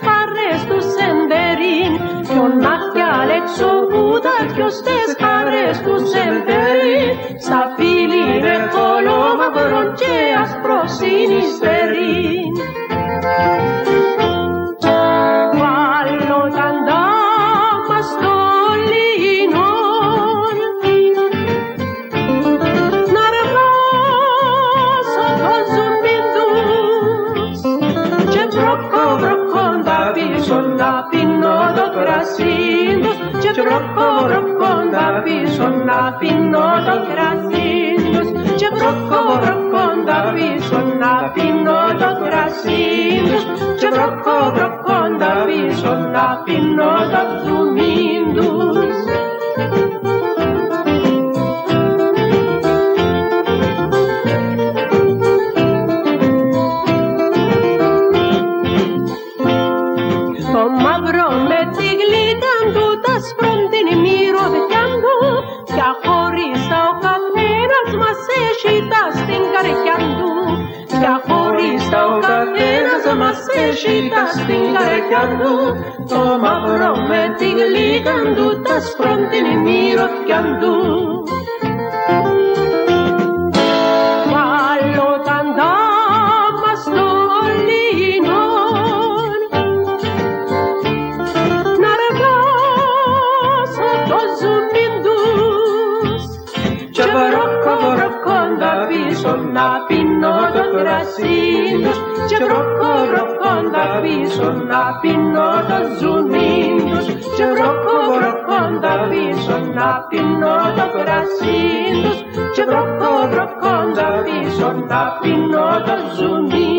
έξω βούτα ποιος τες χαρές τους εμπερίν Ποιον άχια έξω βούτα ποιος τες χαρές τους εμπερίν Στα φίλη ρε κολό μαυρό και άσπρο και βρόκο βρόκοντα πίσω να πίνω το κρασί τους και βρόκο βρόκοντα πίσω να πίνω το κρασί τους και βρόκο βρόκοντα πίσω να πίνω Σέζητα στην καρδιά του το μαύρο με τη γλύκα του τα σπρόντινη μυρωδιά του. Βάλωταν κρασί τους και βρόκο βρόκοντα πίσω να πίνω το ζουμί τους. Και βρόκο βρόκοντα πίσω να πίνω το κρασί τους. Και βρόκο βρόκοντα πίσω να πίνω το ζουμί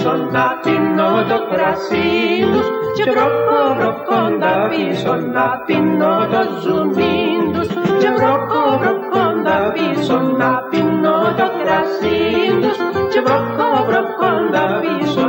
βρόκοντα πίσω να πίνω το κρασί τους και βρόκο βρόκοντα πίσω να πίνω το ζουμί τους και βρόκο βρόκοντα πίσω να πίνω το κρασί τους και βρόκο βρόκοντα πίσω